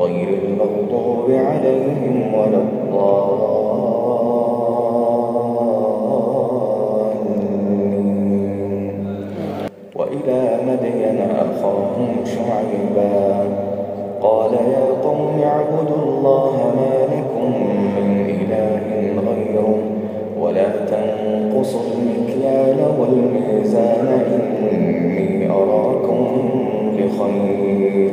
غير المغضوب عليهم ولا الضالين. وإلى مدين أخاهم شعيبا. قال يا قوم اعبدوا الله ما لكم من إله غيره ولا تنقصوا المكيال والميزان إني أراكم بخير.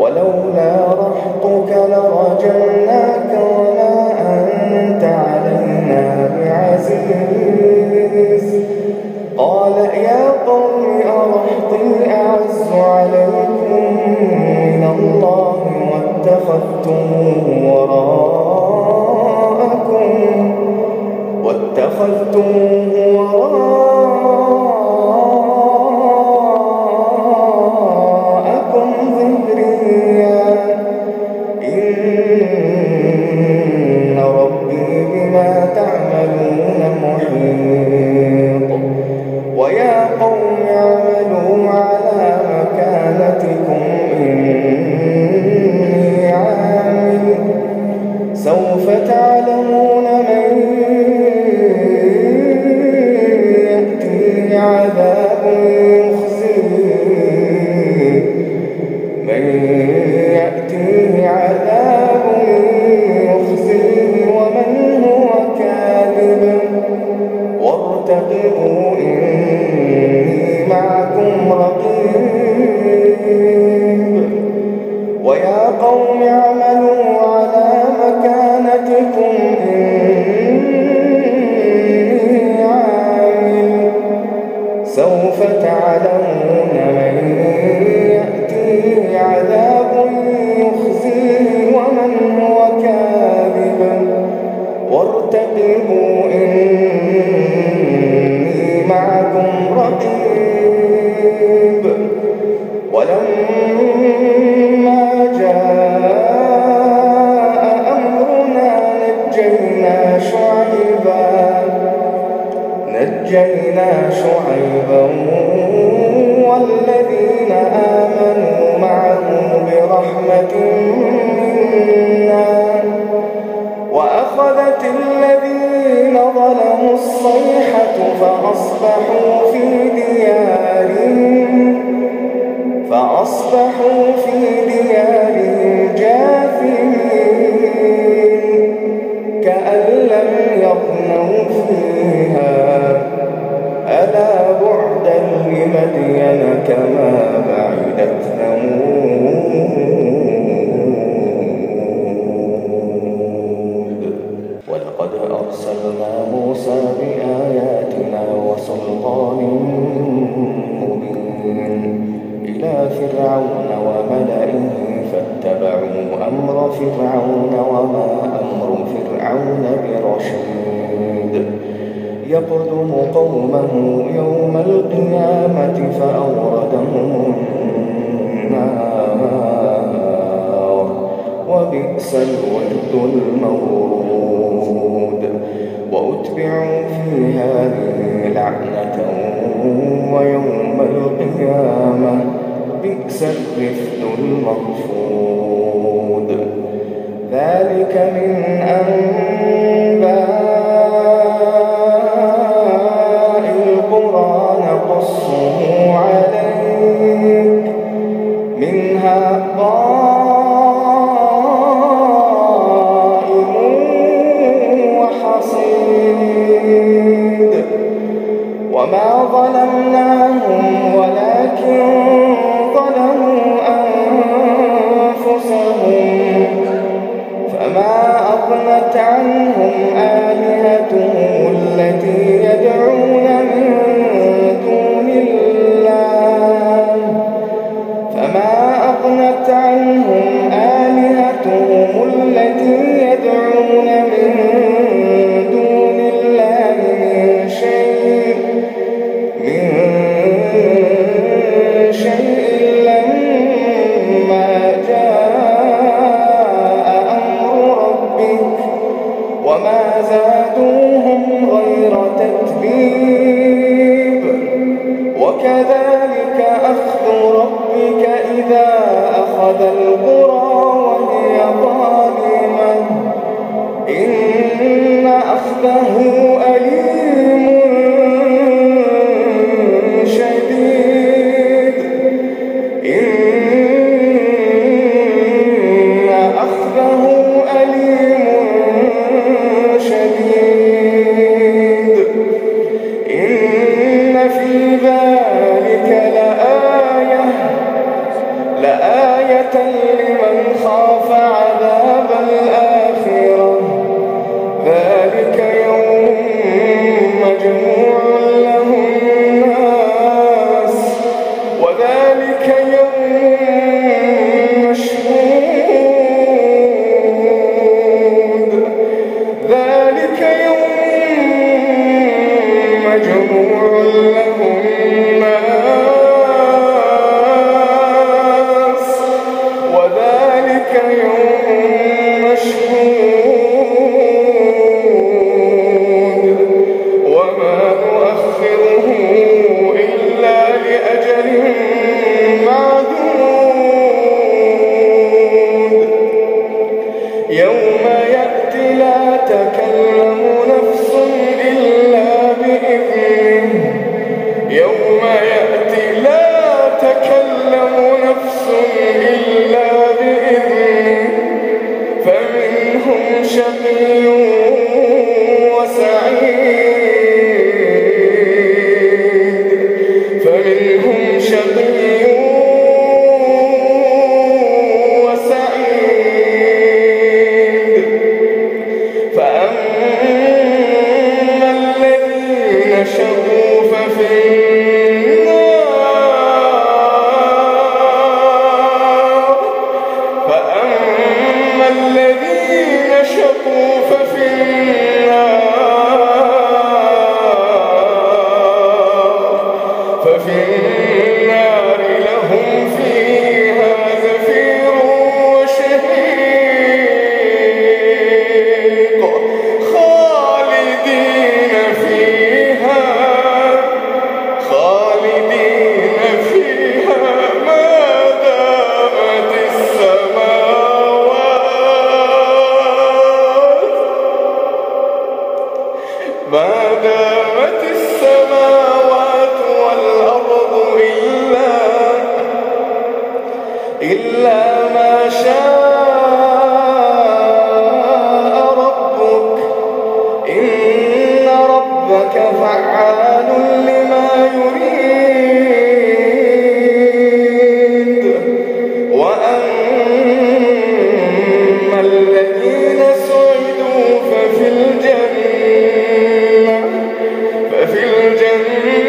ولولا رحطك لرجلناك وما أنت علينا بعزيز. قال يا قوم أرحطي أعز عليكم من الله واتخذتموه وراءكم ويا قوم اعملوا على سوف تعلمون فأصبحوا في ديارهم فأصبحوا في ديارهم يقدم قومه يوم القيامة فأوردهم النار. وبئس الورد المورود. وأتبعوا في هذه لعنة ويوم القيامة بئس الرفد المرفود. ذلك من أنباء وما ظلمناهم ولكن ظلموا أنفسهم فما أغنت عنهم آلهتهم التي يدعون من دون الله فما أغنت عنهم زادوهم غير تتبيب وكذلك أخذ ربك إذا أخذ القرى وهي ظالمة. إن أخذه أليم شقي وسعيد فمنهم شقي شكوا ففي Amen.